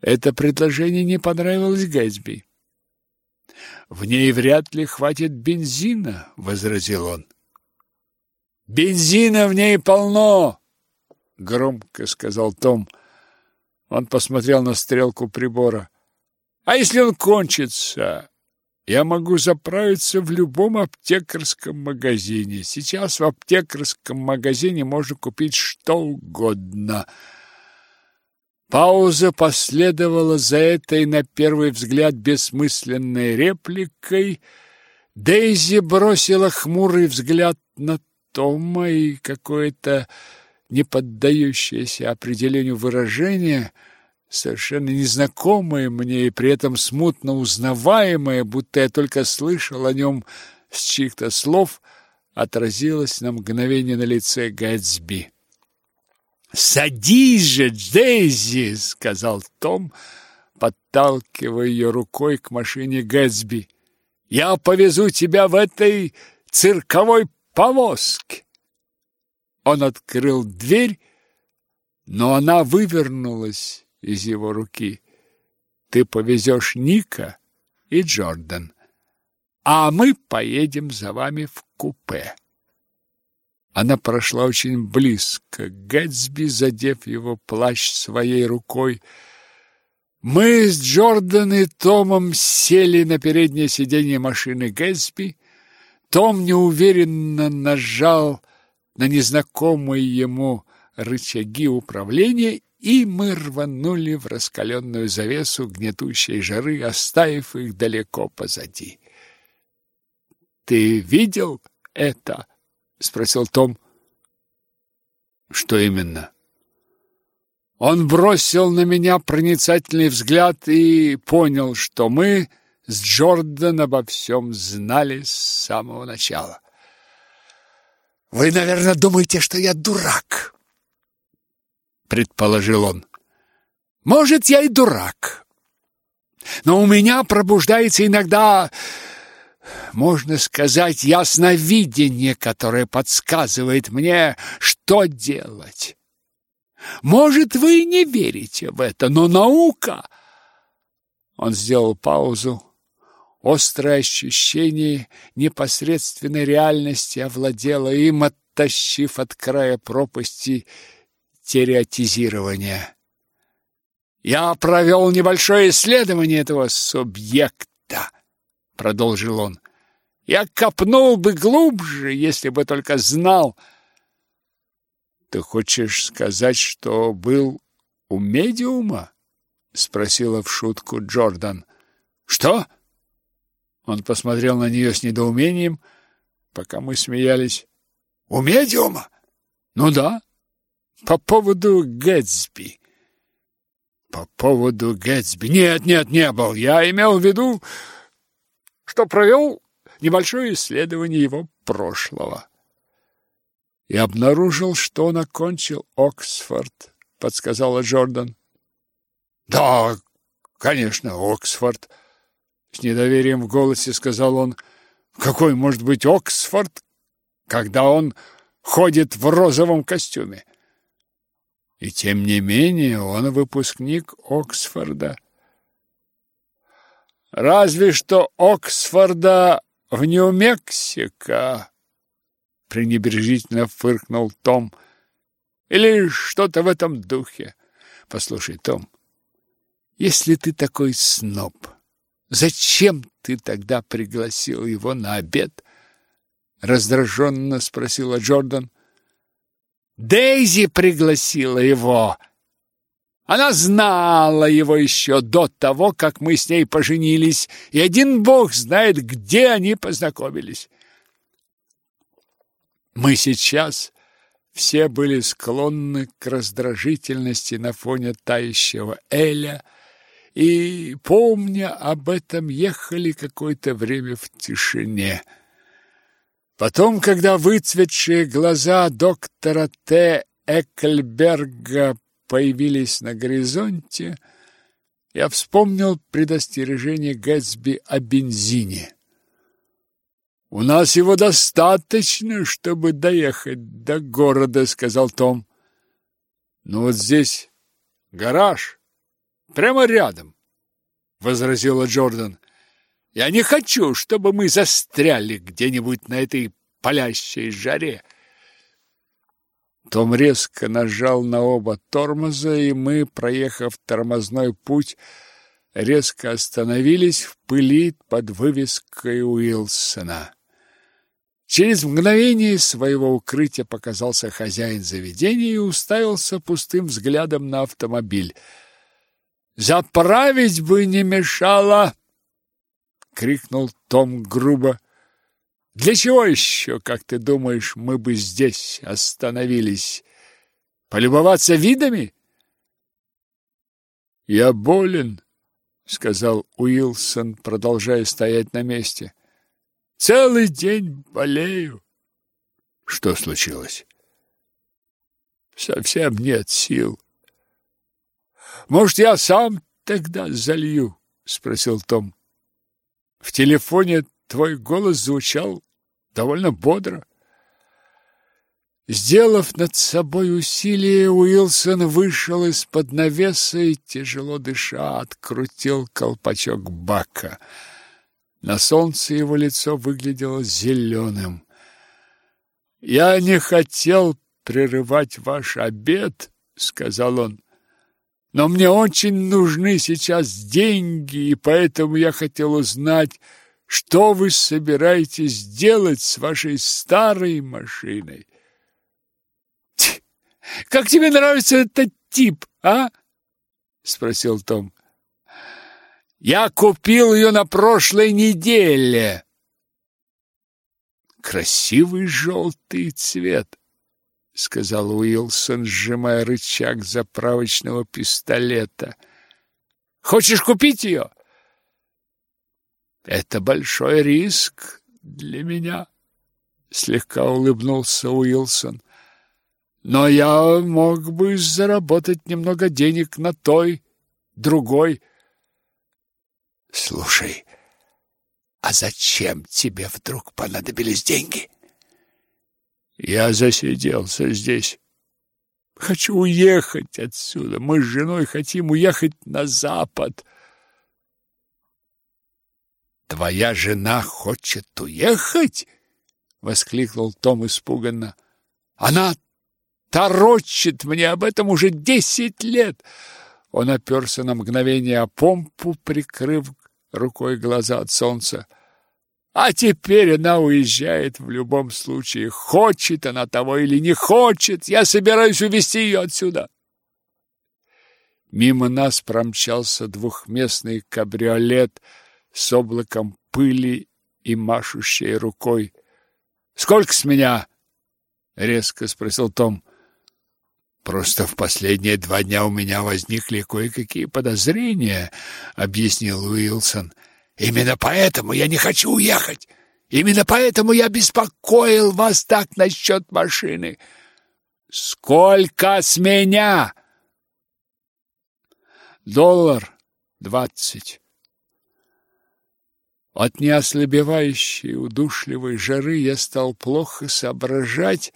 Это предложение не понравилось Гэтсби. В ней вряд ли хватит бензина, возразил он. Бензина в ней полно, громко сказал Том. Он посмотрел на стрелку прибора. А если он кончится? Я могу заправиться в любом аптекарском магазине. Сейчас в аптекарском магазине можно купить что угодно. Пауза последовала за этой, на первый взгляд, бессмысленной репликой. Дейзи бросила хмурый взгляд на Тома и какое-то не поддающееся определению выражение, совершенно незнакомое мне и при этом смутно узнаваемое, будто я только слышал о нем с чьих-то слов, отразилось на мгновение на лице Гэтсби. «Садись же, Дейзи!» — сказал Том, подталкивая ее рукой к машине Гэтсби. «Я повезу тебя в этой цирковой повозке!» Он открыл дверь, но она вывернулась из его руки. «Ты повезешь Ника и Джордан, а мы поедем за вами в купе». Она прошла очень близко Гэтсби, задев его плащ своей рукой. Мы с Джордан и Томом сели на переднее сиденье машины Гэтсби. Том неуверенно нажал на незнакомые ему рычаги управления, и мы рванули в раскаленную завесу гнетущей жары, оставив их далеко позади. «Ты видел это?» — спросил Том. «Что именно?» Он бросил на меня проницательный взгляд и понял, что мы с Джордан обо всем знали с самого начала. Вы, наверное, думаете, что я дурак, предположил он. Может, я и дурак. Но у меня пробуждается иногда, можно сказать, ясновидение, которое подсказывает мне, что делать. Может, вы не верите в это, но наука Он сделал паузу, Острое ощущение непосредственной реальности овладело им, оттащив от края пропасти теоретизирования. «Я провел небольшое исследование этого субъекта», — продолжил он. «Я копнул бы глубже, если бы только знал». «Ты хочешь сказать, что был у медиума?» — спросила в шутку Джордан. «Что?» Он посмотрел на нее с недоумением, пока мы смеялись. «У медиума?» «Ну да, по поводу Гэтсби». «По поводу Гэтсби?» «Нет, нет, не был. Я имел в виду, что провел небольшое исследование его прошлого». «И обнаружил, что он окончил Оксфорд», — подсказала Джордан. «Да, конечно, Оксфорд». С недоверием в голосе сказал он. Какой может быть Оксфорд, когда он ходит в розовом костюме? И тем не менее он выпускник Оксфорда. Разве что Оксфорда в Нью-Мексико, пренебрежительно фыркнул Том. Или что-то в этом духе. Послушай, Том, если ты такой сноб, Зачем ты тогда пригласил его на обед? раздраженно спросила Джордан. Дейзи пригласила его. Она знала его еще до того, как мы с ней поженились, и один бог знает, где они познакомились. Мы сейчас все были склонны к раздражительности на фоне тающего Эля, и, помня об этом, ехали какое-то время в тишине. Потом, когда выцветшие глаза доктора Т. Экельберга появились на горизонте, я вспомнил предостережение Гэтсби о бензине. «У нас его достаточно, чтобы доехать до города», — сказал Том. «Но вот здесь гараж, прямо рядом, возразила Джордан. Я не хочу, чтобы мы застряли где-нибудь на этой палящей жаре. Том резко нажал на оба тормоза, и мы, проехав тормозной путь, резко остановились в пыли под вывеской Уилсона. Через мгновение своего укрытия показался хозяин заведения и уставился пустым взглядом на автомобиль. «Заправить бы не мешало!» — крикнул Том грубо. «Для чего еще, как ты думаешь, мы бы здесь остановились? Полюбоваться видами?» «Я болен», — сказал Уилсон, продолжая стоять на месте. Целый день болею. Что случилось? Совсем нет сил. Может, я сам тогда залью? спросил Том. В телефоне твой голос звучал довольно бодро. Сделав над собой усилие, Уилсон вышел из-под навеса и, тяжело дыша, открутил колпачок бака — на солнце его лицо выглядело зеленым. «Я не хотел прерывать ваш обед», — сказал он. «Но мне очень нужны сейчас деньги, и поэтому я хотел узнать, что вы собираетесь делать с вашей старой машиной». «Как тебе нравится этот тип, а?» — спросил Том. Я купил ее на прошлой неделе. Красивый желтый цвет, сказал Уилсон, сжимая рычаг заправочного пистолета. Хочешь купить ее? Это большой риск для меня, слегка улыбнулся Уилсон. Но я мог бы заработать немного денег на той, другой Слушай, а зачем тебе вдруг понадобились деньги? Я засиделся здесь. Хочу уехать отсюда. Мы с женой хотим уехать на запад. Твоя жена хочет уехать? воскликнул Том испуганно. Она торочит мне об этом уже десять лет. Он оперся на мгновение о помпу, прикрыв рукой глаза от солнца. А теперь она уезжает в любом случае. Хочет она того или не хочет, я собираюсь увезти ее отсюда. Мимо нас промчался двухместный кабриолет с облаком пыли и машущей рукой. «Сколько с меня?» — резко спросил Том. Просто в последние два дня у меня возникли кое-какие подозрения, объяснил Уилсон. Именно поэтому я не хочу уехать. Именно поэтому я беспокоил вас так насчет машины. Сколько с меня? Доллар двадцать. От неослабевающей удушливой жары я стал плохо соображать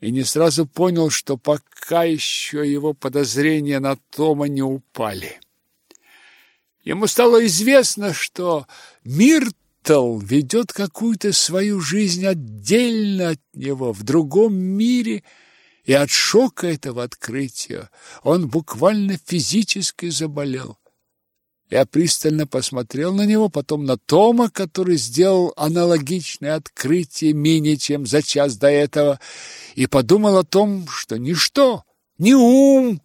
и не сразу понял, что пока еще его подозрения на Тома не упали. Ему стало известно, что Миртл ведет какую-то свою жизнь отдельно от него, в другом мире, и от шока этого открытия он буквально физически заболел. Я пристально посмотрел на него, потом на Тома, который сделал аналогичное открытие менее чем за час до этого, и подумал о том, что ничто, ни ум,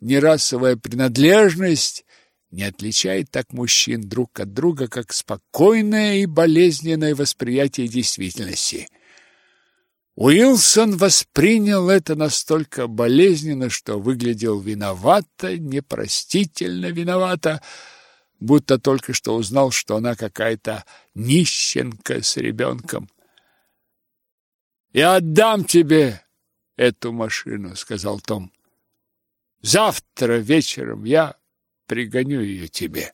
ни расовая принадлежность не отличает так мужчин друг от друга, как спокойное и болезненное восприятие действительности. Уилсон воспринял это настолько болезненно, что выглядел виновато, непростительно виновато, будто только что узнал, что она какая-то нищенка с ребенком. «Я отдам тебе эту машину», — сказал Том. «Завтра вечером я пригоню ее тебе».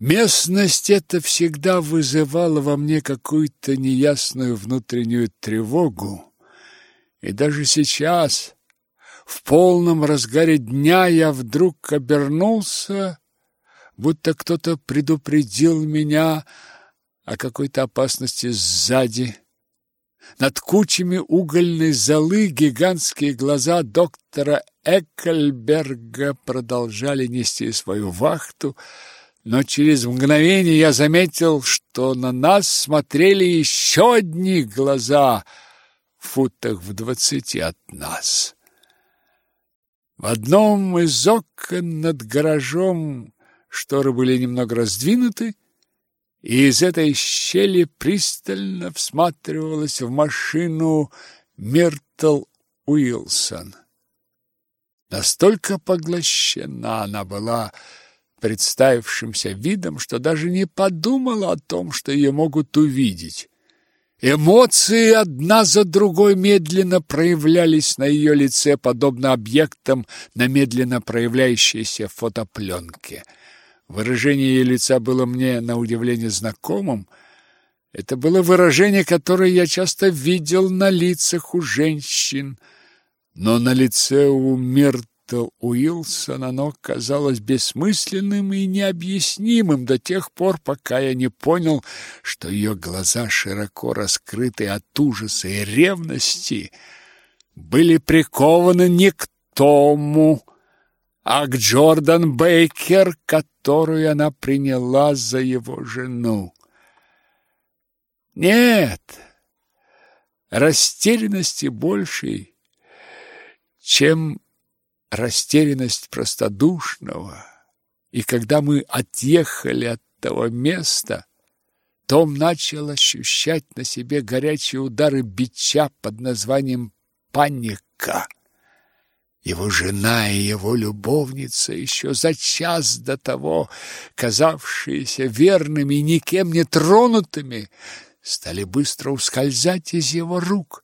Местность эта всегда вызывала во мне какую-то неясную внутреннюю тревогу. И даже сейчас, В полном разгаре дня я вдруг обернулся, будто кто-то предупредил меня о какой-то опасности сзади. Над кучами угольной золы гигантские глаза доктора Эккельберга продолжали нести свою вахту, но через мгновение я заметил, что на нас смотрели еще одни глаза в футах в двадцати от нас. В одном из окон над гаражом шторы были немного раздвинуты, и из этой щели пристально всматривалась в машину Миртл Уилсон. Настолько поглощена она была представившимся видом, что даже не подумала о том, что ее могут увидеть. Эмоции одна за другой медленно проявлялись на ее лице, подобно объектам на медленно проявляющейся фотопленке. Выражение ее лица было мне на удивление знакомым. Это было выражение, которое я часто видел на лицах у женщин, но на лице у Мирт Миртл Уилсон оно казалось бессмысленным и необъяснимым до тех пор, пока я не понял, что ее глаза, широко раскрыты от ужаса и ревности, были прикованы не к Тому, а к Джордан Бейкер, которую она приняла за его жену. Нет, растерянности большей, чем растерянность простодушного. И когда мы отъехали от того места, том начал ощущать на себе горячие удары бича под названием «паника». Его жена и его любовница, еще за час до того казавшиеся верными и никем не тронутыми, стали быстро ускользать из его рук.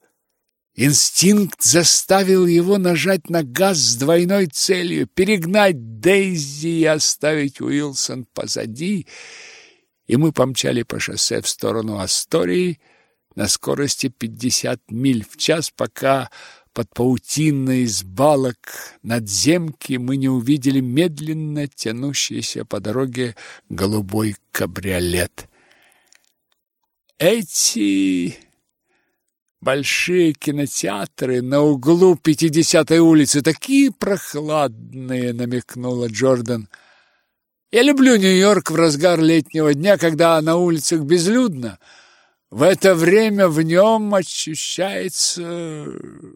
Инстинкт заставил его нажать на газ с двойной целью перегнать Дейзи и оставить Уилсон позади, и мы помчали по шоссе в сторону Астории на скорости 50 миль в час, пока под паутиной из балок надземки мы не увидели медленно тянущийся по дороге голубой кабриолет. Эти Большие кинотеатры на углу 50-й улицы такие прохладные, намекнула Джордан. Я люблю Нью-Йорк в разгар летнего дня, когда на улицах безлюдно. В это время в нем ощущается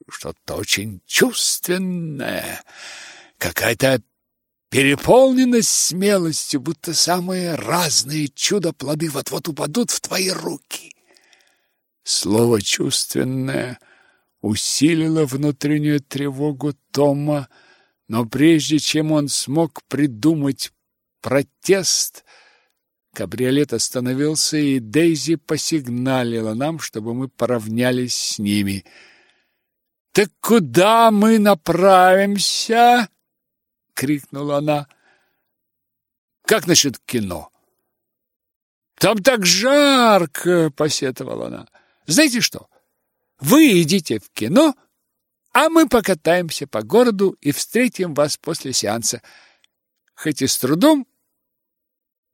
что-то очень чувственное, какая-то переполненность смелостью, будто самые разные чудо-плоды вот-вот упадут в твои руки. Слово «чувственное» усилило внутреннюю тревогу Тома, но прежде чем он смог придумать протест, кабриолет остановился, и Дейзи посигналила нам, чтобы мы поравнялись с ними. «Так куда мы направимся?» — крикнула она. «Как насчет кино?» «Там так жарко!» — посетовала она. Знаете что? Вы идите в кино, а мы покатаемся по городу и встретим вас после сеанса. Хоть и с трудом,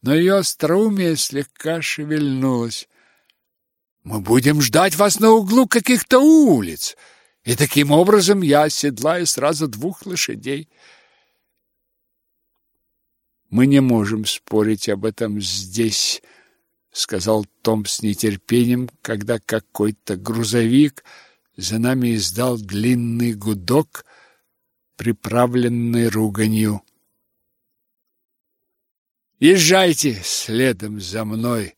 но ее остроумие слегка шевельнулось. Мы будем ждать вас на углу каких-то улиц, и таким образом я оседлаю сразу двух лошадей. Мы не можем спорить об этом здесь, сказал Том с нетерпением, когда какой-то грузовик за нами издал длинный гудок, приправленный руганью. Езжайте следом за мной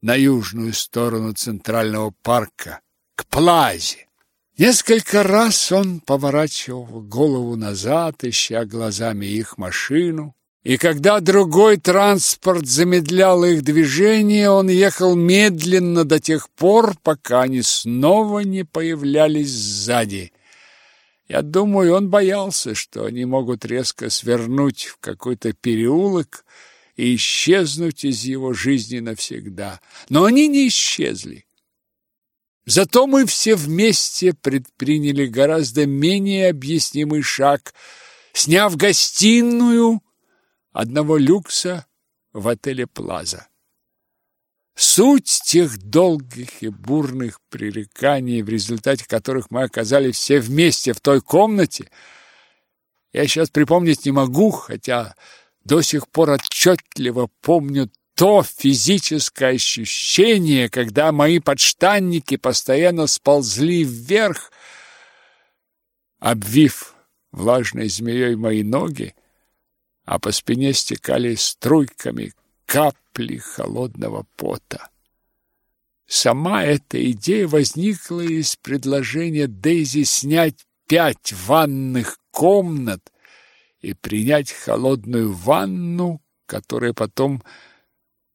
на южную сторону центрального парка, к плазе. Несколько раз он поворачивал голову назад, ища глазами их машину, и когда другой транспорт замедлял их движение, он ехал медленно до тех пор, пока они снова не появлялись сзади. Я думаю, он боялся, что они могут резко свернуть в какой-то переулок и исчезнуть из его жизни навсегда. Но они не исчезли. Зато мы все вместе предприняли гораздо менее объяснимый шаг, сняв гостиную одного люкса в отеле Плаза. Суть тех долгих и бурных пререканий, в результате которых мы оказались все вместе в той комнате, я сейчас припомнить не могу, хотя до сих пор отчетливо помню то физическое ощущение, когда мои подштанники постоянно сползли вверх, обвив влажной змеей мои ноги, а по спине стекали струйками капли холодного пота. Сама эта идея возникла из предложения Дейзи снять пять ванных комнат и принять холодную ванну, которая потом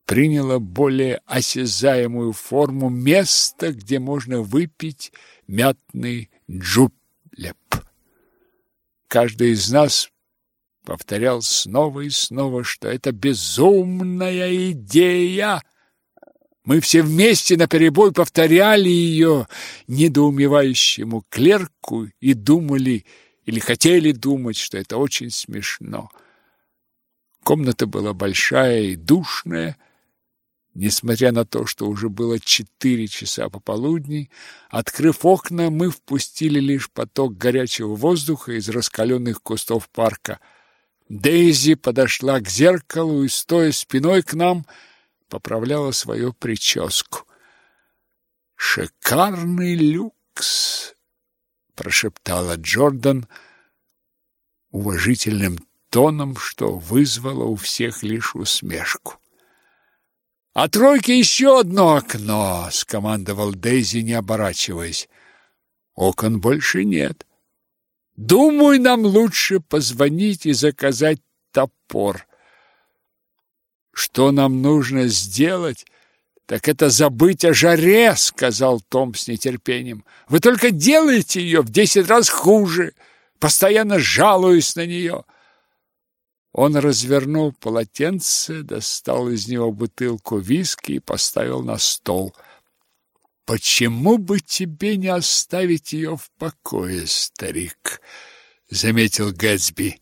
приняла более осязаемую форму места, где можно выпить мятный джублеп. Каждый из нас повторял снова и снова, что это безумная идея. Мы все вместе наперебой повторяли ее недоумевающему клерку и думали или хотели думать, что это очень смешно. Комната была большая и душная, Несмотря на то, что уже было четыре часа пополудни, открыв окна, мы впустили лишь поток горячего воздуха из раскаленных кустов парка – Дейзи подошла к зеркалу и, стоя спиной к нам, поправляла свою прическу. «Шикарный люкс!» — прошептала Джордан уважительным тоном, что вызвало у всех лишь усмешку. «А тройки еще одно окно!» — скомандовал Дейзи, не оборачиваясь. «Окон больше нет. Думаю, нам лучше позвонить и заказать топор. Что нам нужно сделать, так это забыть о жаре, сказал Том с нетерпением. Вы только делаете ее в десять раз хуже, постоянно жалуясь на нее. Он развернул полотенце, достал из него бутылку виски и поставил на стол. Почему бы тебе не оставить ее в покое, старик? заметил Гэтсби.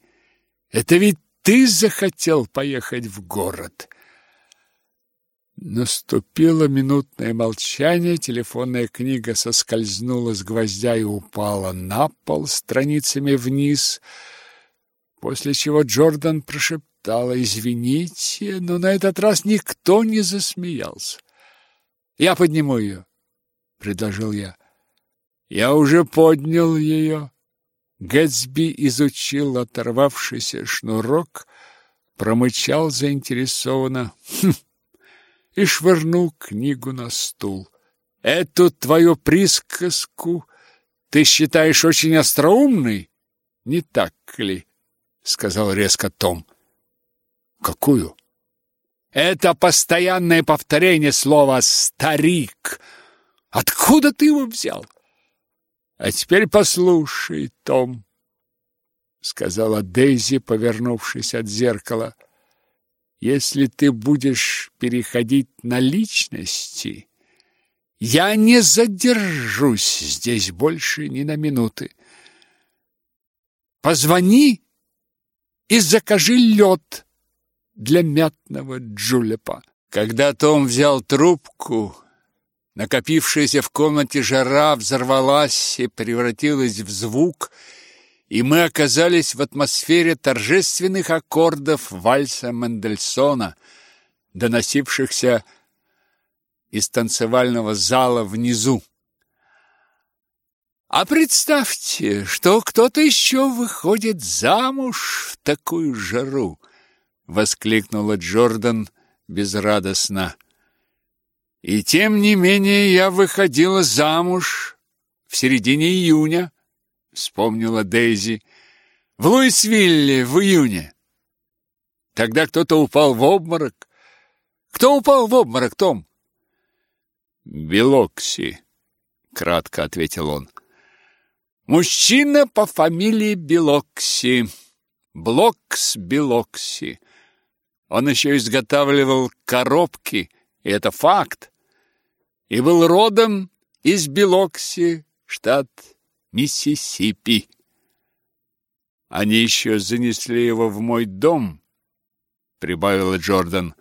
Это ведь ты захотел поехать в город. Наступило минутное молчание, телефонная книга соскользнула с гвоздя и упала на пол страницами вниз, после чего Джордан прошептала «Извините, но на этот раз никто не засмеялся. Я подниму ее» предложил я. Я уже поднял ее. Гэтсби изучил оторвавшийся шнурок, промычал заинтересованно хм, и швырнул книгу на стул. Эту твою присказку ты считаешь очень остроумной, не так ли? сказал резко Том. Какую? Это постоянное повторение слова старик Откуда ты его взял? А теперь послушай, Том, сказала Дейзи, повернувшись от зеркала. Если ты будешь переходить на личности, я не задержусь здесь больше ни на минуты. Позвони и закажи лед для мятного джулепа. Когда Том взял трубку, Накопившаяся в комнате жара взорвалась и превратилась в звук, и мы оказались в атмосфере торжественных аккордов вальса Мендельсона, доносившихся из танцевального зала внизу. А представьте, что кто-то еще выходит замуж в такую жару, воскликнула Джордан безрадостно. И тем не менее я выходила замуж в середине июня, вспомнила Дейзи. В Луисвилле в июне. Тогда кто-то упал в обморок. Кто упал в обморок, Том? Белокси, кратко ответил он. Мужчина по фамилии Белокси. Блокс Билокси. Он еще изготавливал коробки, и это факт и был родом из Билокси, штат Миссисипи. Они еще занесли его в мой дом, прибавила Джордан,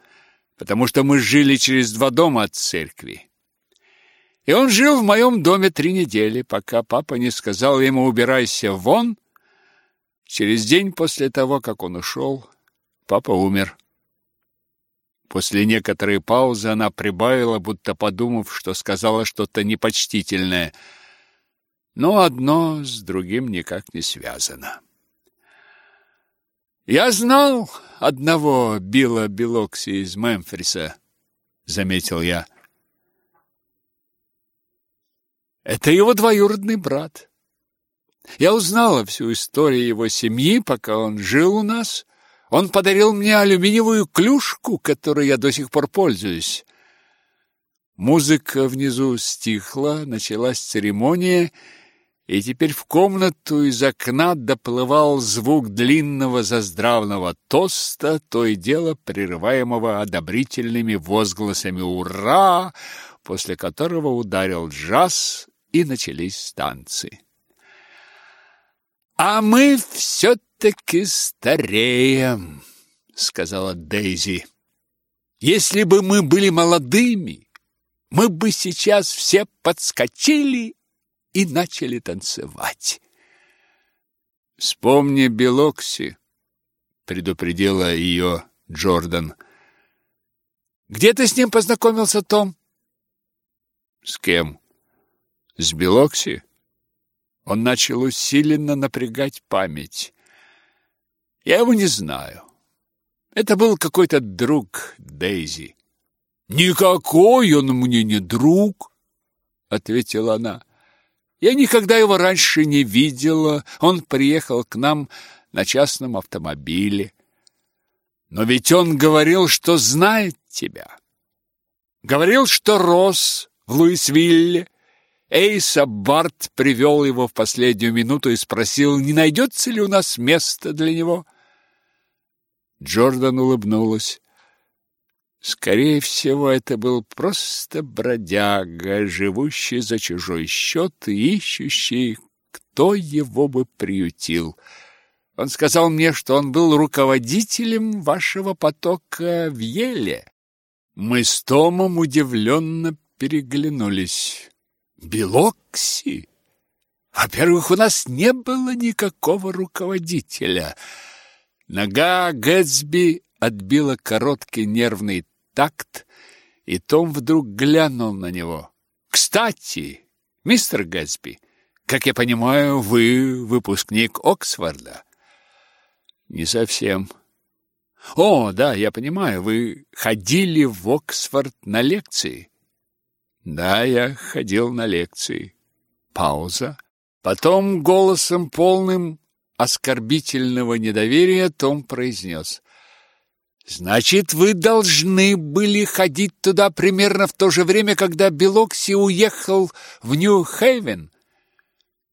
потому что мы жили через два дома от церкви. И он жил в моем доме три недели, пока папа не сказал ему «убирайся вон». Через день после того, как он ушел, папа умер. После некоторой паузы она прибавила, будто подумав, что сказала что-то непочтительное. Но одно с другим никак не связано. «Я знал одного Билла Билокси из Мемфиса», — заметил я. «Это его двоюродный брат. Я узнала всю историю его семьи, пока он жил у нас». Он подарил мне алюминиевую клюшку, которой я до сих пор пользуюсь. Музыка внизу стихла, началась церемония, и теперь в комнату из окна доплывал звук длинного заздравного тоста, то и дело прерываемого одобрительными возгласами «Ура!», после которого ударил джаз, и начались танцы. «А мы все все-таки стареем, сказала Дейзи. Если бы мы были молодыми, мы бы сейчас все подскочили и начали танцевать. Вспомни Белокси, предупредила ее Джордан. Где ты с ним познакомился, Том? С кем? С Белокси? Он начал усиленно напрягать память. Я его не знаю. Это был какой-то друг Дейзи. Никакой он мне не друг, ответила она. Я никогда его раньше не видела. Он приехал к нам на частном автомобиле. Но ведь он говорил, что знает тебя. Говорил, что рос в Луисвилле. Эйса Барт привел его в последнюю минуту и спросил, не найдется ли у нас место для него. Джордан улыбнулась. Скорее всего, это был просто бродяга, живущий за чужой счет и ищущий, кто его бы приютил. Он сказал мне, что он был руководителем вашего потока в Еле. Мы с Томом удивленно переглянулись. Белокси? Во-первых, у нас не было никакого руководителя — Нога Гэтсби отбила короткий нервный такт, и Том вдруг глянул на него. «Кстати, мистер Гэтсби, как я понимаю, вы выпускник Оксфорда?» «Не совсем». «О, да, я понимаю, вы ходили в Оксфорд на лекции?» «Да, я ходил на лекции». Пауза. Потом голосом полным оскорбительного недоверия Том произнес. «Значит, вы должны были ходить туда примерно в то же время, когда Белокси уехал в Нью-Хейвен?»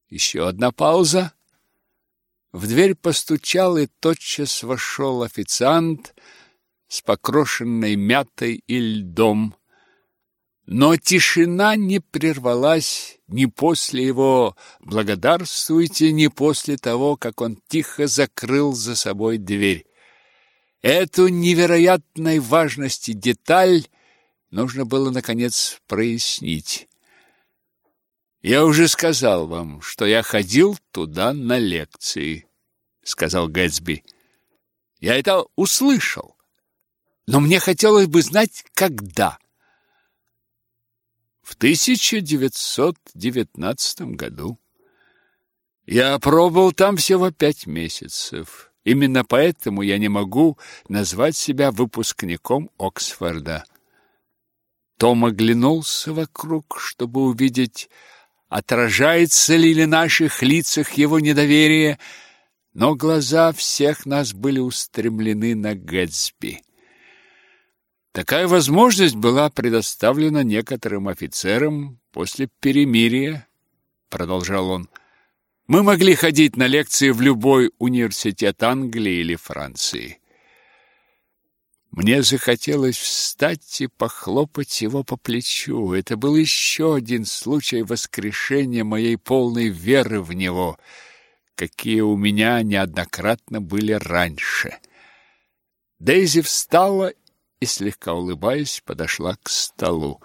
Еще одна пауза. В дверь постучал, и тотчас вошел официант с покрошенной мятой и льдом. Но тишина не прервалась ни после его «благодарствуйте», ни после того, как он тихо закрыл за собой дверь. Эту невероятной важности деталь нужно было, наконец, прояснить. «Я уже сказал вам, что я ходил туда на лекции», — сказал Гэтсби. «Я это услышал, но мне хотелось бы знать, когда». В 1919 году я пробыл там всего пять месяцев. Именно поэтому я не могу назвать себя выпускником Оксфорда. Том оглянулся вокруг, чтобы увидеть, отражается ли на наших лицах его недоверие, но глаза всех нас были устремлены на Гэтсби. Такая возможность была предоставлена некоторым офицерам после перемирия, продолжал он. Мы могли ходить на лекции в любой университет Англии или Франции. Мне захотелось встать и похлопать его по плечу. Это был еще один случай воскрешения моей полной веры в него, какие у меня неоднократно были раньше. Дейзи встала и, слегка улыбаясь, подошла к столу.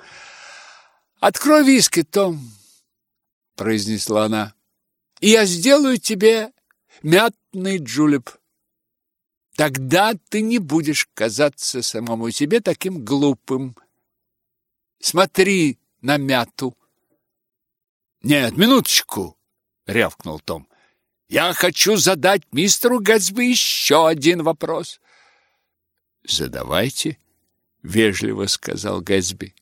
«Открой виски, Том!» — произнесла она. «И я сделаю тебе мятный джулеп». Тогда ты не будешь казаться самому себе таким глупым. Смотри на мяту. Нет, минуточку, рявкнул Том. Я хочу задать мистеру Гэтсби еще один вопрос. Задавайте, вежливо сказал Гэтсби.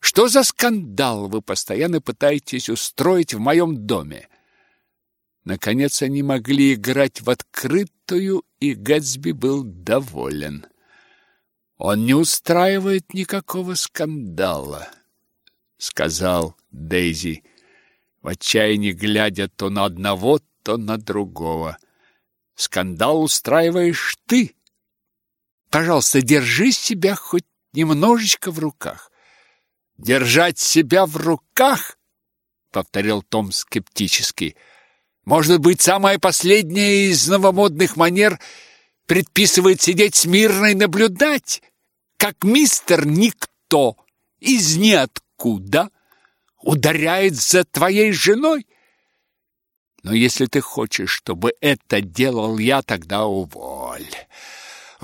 Что за скандал вы постоянно пытаетесь устроить в моем доме? Наконец они могли играть в открытую, и Гэтсби был доволен. Он не устраивает никакого скандала, сказал Дейзи, в отчаянии глядя то на одного, то на другого. Скандал устраиваешь ты. Пожалуйста, держи себя хоть немножечко в руках. Держать себя в руках, повторил Том скептически. Может быть, самая последняя из новомодных манер предписывает сидеть смирно и наблюдать, как мистер Никто из ниоткуда ударяет за твоей женой? Но если ты хочешь, чтобы это делал я, тогда уволь.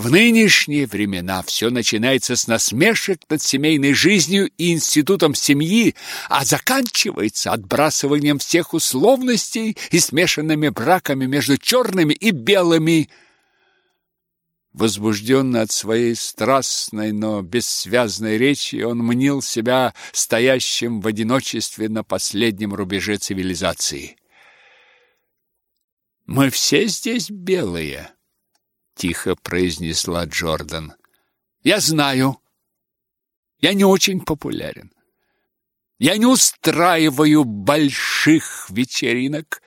В нынешние времена все начинается с насмешек над семейной жизнью и институтом семьи, а заканчивается отбрасыванием всех условностей и смешанными браками между черными и белыми. Возбужденный от своей страстной, но бессвязной речи, он мнил себя стоящим в одиночестве на последнем рубеже цивилизации. «Мы все здесь белые», тихо произнесла Джордан. Я знаю. Я не очень популярен. Я не устраиваю больших вечеринок.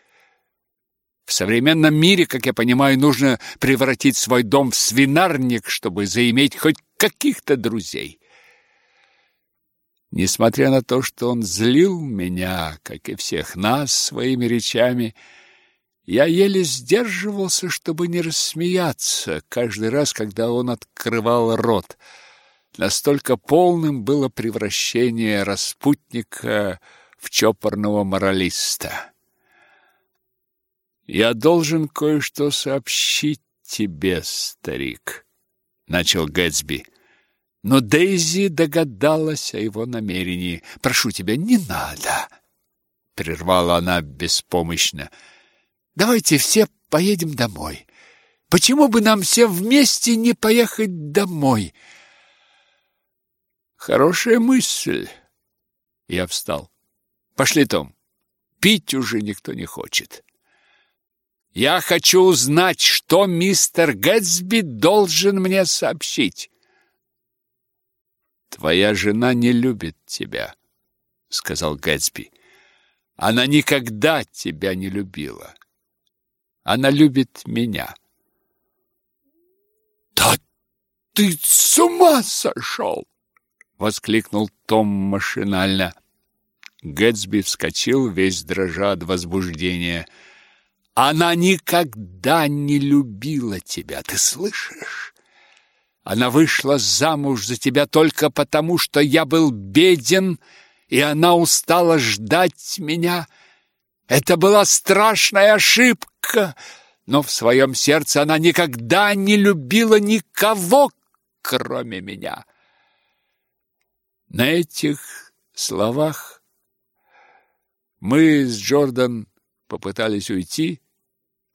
В современном мире, как я понимаю, нужно превратить свой дом в свинарник, чтобы заиметь хоть каких-то друзей. Несмотря на то, что он злил меня, как и всех нас, своими речами, я еле сдерживался, чтобы не рассмеяться каждый раз, когда он открывал рот. Настолько полным было превращение распутника в чопорного моралиста. «Я должен кое-что сообщить тебе, старик», — начал Гэтсби. Но Дейзи догадалась о его намерении. «Прошу тебя, не надо!» — прервала она беспомощно. Давайте все поедем домой. Почему бы нам все вместе не поехать домой? Хорошая мысль. Я встал. Пошли, Том. Пить уже никто не хочет. Я хочу узнать, что мистер Гэтсби должен мне сообщить. Твоя жена не любит тебя, сказал Гэтсби. Она никогда тебя не любила. Она любит меня. Да ты с ума сошел! воскликнул Том машинально. Гэтсби вскочил, весь дрожа от возбуждения. Она никогда не любила тебя, ты слышишь? Она вышла замуж за тебя только потому, что я был беден, и она устала ждать меня. Это была страшная ошибка, но в своем сердце она никогда не любила никого, кроме меня. На этих словах мы с Джордан попытались уйти,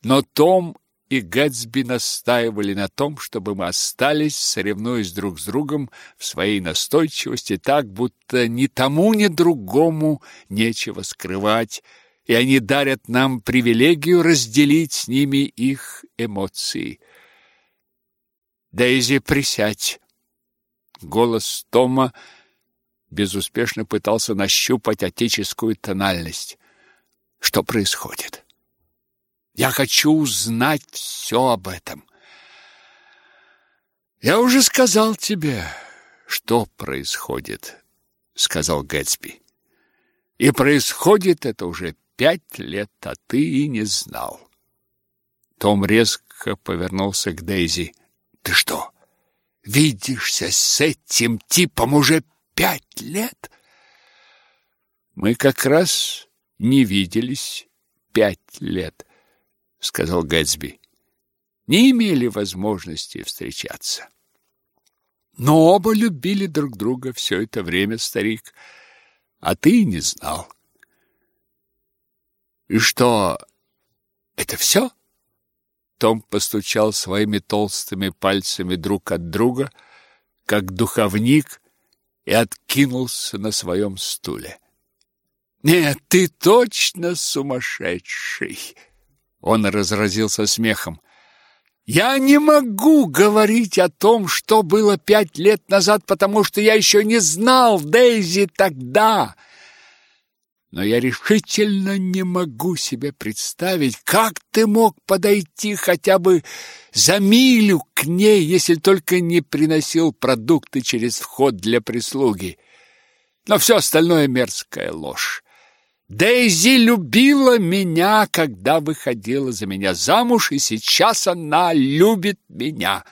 но Том и Гэтсби настаивали на том, чтобы мы остались, соревнуясь друг с другом в своей настойчивости, так, будто ни тому, ни другому нечего скрывать, и они дарят нам привилегию разделить с ними их эмоции. Дейзи, присядь. Голос Тома безуспешно пытался нащупать отеческую тональность. Что происходит? Я хочу узнать все об этом. Я уже сказал тебе, что происходит, сказал Гэтсби. И происходит это уже пять лет, а ты и не знал. Том резко повернулся к Дейзи. Ты что, видишься с этим типом уже пять лет? Мы как раз не виделись пять лет, сказал Гэтсби. Не имели возможности встречаться. Но оба любили друг друга все это время, старик, а ты не знал. И что, это все? Том постучал своими толстыми пальцами друг от друга, как духовник, и откинулся на своем стуле. «Нет, ты точно сумасшедший!» Он разразился смехом. «Я не могу говорить о том, что было пять лет назад, потому что я еще не знал Дейзи тогда!» Но я решительно не могу себе представить, как ты мог подойти хотя бы за милю к ней, если только не приносил продукты через вход для прислуги. Но все остальное мерзкая ложь. Дейзи любила меня, когда выходила за меня замуж, и сейчас она любит меня.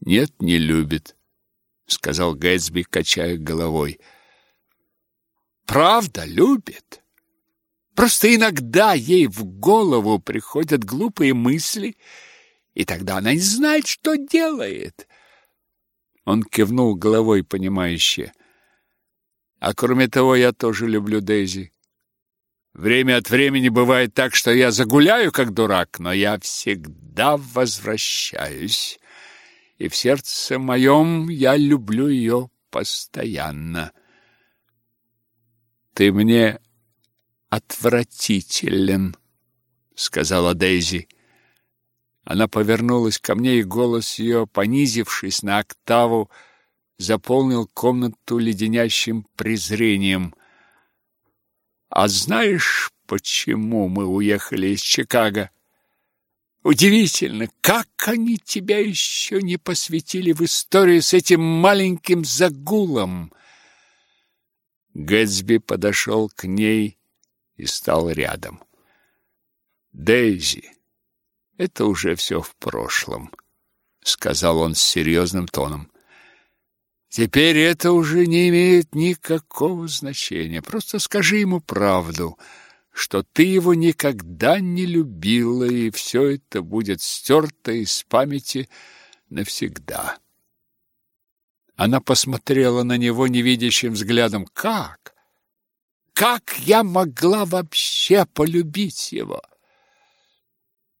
Нет, не любит, сказал Гэтсби, качая головой. Правда, любит. Просто иногда ей в голову приходят глупые мысли, и тогда она не знает, что делает. Он кивнул головой, понимающе. А кроме того, я тоже люблю Дейзи. Время от времени бывает так, что я загуляю, как дурак, но я всегда возвращаюсь. И в сердце моем я люблю ее постоянно. Ты мне отвратителен, сказала Дейзи. Она повернулась ко мне, и голос ее, понизившись на октаву, заполнил комнату леденящим презрением. А знаешь, почему мы уехали из Чикаго? Удивительно, как они тебя еще не посвятили в историю с этим маленьким загулом. Гэтсби подошел к ней и стал рядом. Дейзи, это уже все в прошлом, сказал он с серьезным тоном. Теперь это уже не имеет никакого значения. Просто скажи ему правду, что ты его никогда не любила, и все это будет стерто из памяти навсегда. Она посмотрела на него невидящим взглядом. Как? Как я могла вообще полюбить его?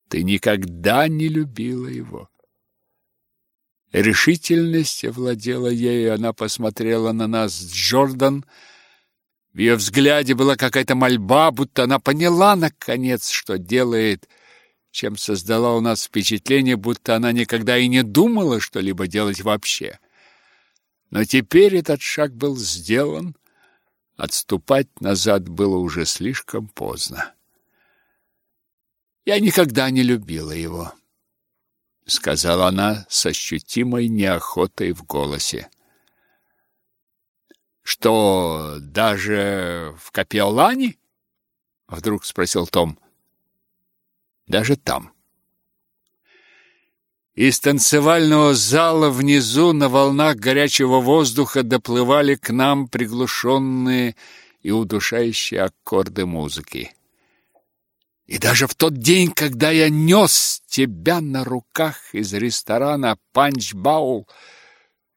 Ты никогда не любила его. Решительность овладела ею, она посмотрела на нас Джордан. В ее взгляде была какая-то мольба, будто она поняла, наконец, что делает, чем создала у нас впечатление, будто она никогда и не думала что-либо делать вообще. Но теперь этот шаг был сделан, отступать назад было уже слишком поздно. Я никогда не любила его, сказала она с ощутимой неохотой в голосе. Что, даже в Капиолане? вдруг спросил Том. Даже там. Из танцевального зала внизу на волнах горячего воздуха доплывали к нам приглушенные и удушающие аккорды музыки. И даже в тот день, когда я нес тебя на руках из ресторана Панчбаул,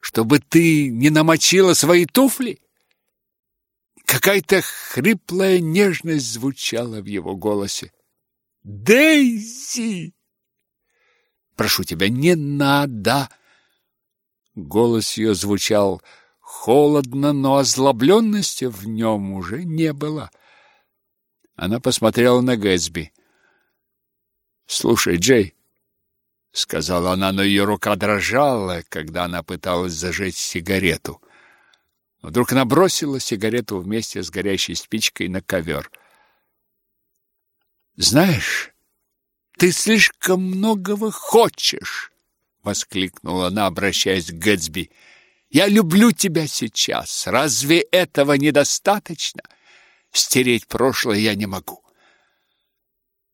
чтобы ты не намочила свои туфли, какая-то хриплая нежность звучала в его голосе. «Дейзи!» Прошу тебя, не надо!» Голос ее звучал холодно, но озлобленности в нем уже не было. Она посмотрела на Гэтсби. «Слушай, Джей», — сказала она, но ее рука дрожала, когда она пыталась зажечь сигарету. Вдруг она бросила сигарету вместе с горящей спичкой на ковер. «Знаешь...» Ты слишком многого хочешь, воскликнула она, обращаясь к Гэтсби. Я люблю тебя сейчас. Разве этого недостаточно? Стереть прошлое я не могу.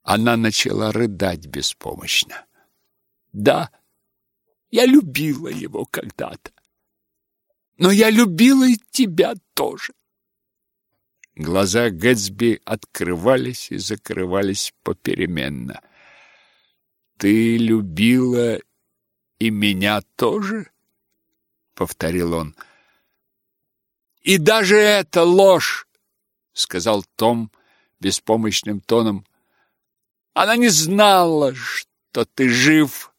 Она начала рыдать беспомощно. Да, я любила его когда-то. Но я любила и тебя тоже. Глаза Гэтсби открывались и закрывались попеременно. Ты любила и меня тоже? повторил он. И даже это ложь, сказал Том беспомощным тоном. Она не знала, что ты жив.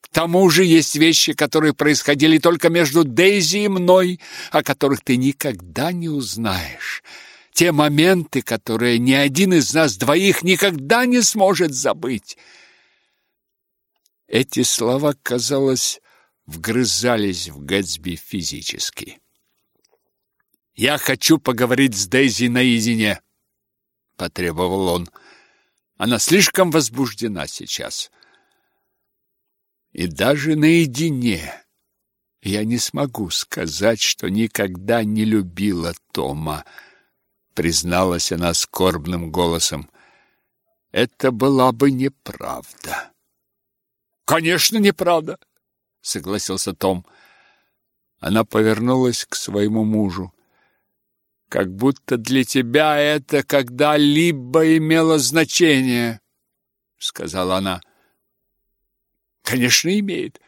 К тому же есть вещи, которые происходили только между Дейзи и мной, о которых ты никогда не узнаешь. Те моменты, которые ни один из нас двоих никогда не сможет забыть. Эти слова, казалось, вгрызались в Гэтсби физически. «Я хочу поговорить с Дейзи наедине», — потребовал он. «Она слишком возбуждена сейчас». «И даже наедине я не смогу сказать, что никогда не любила Тома», — призналась она скорбным голосом. «Это была бы неправда». «Конечно, неправда», согласился Том. Она повернулась к своему мужу. Как будто для тебя это когда-либо имело значение, сказала она. Конечно, имеет.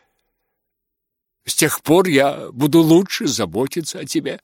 С тех пор я буду лучше заботиться о тебе.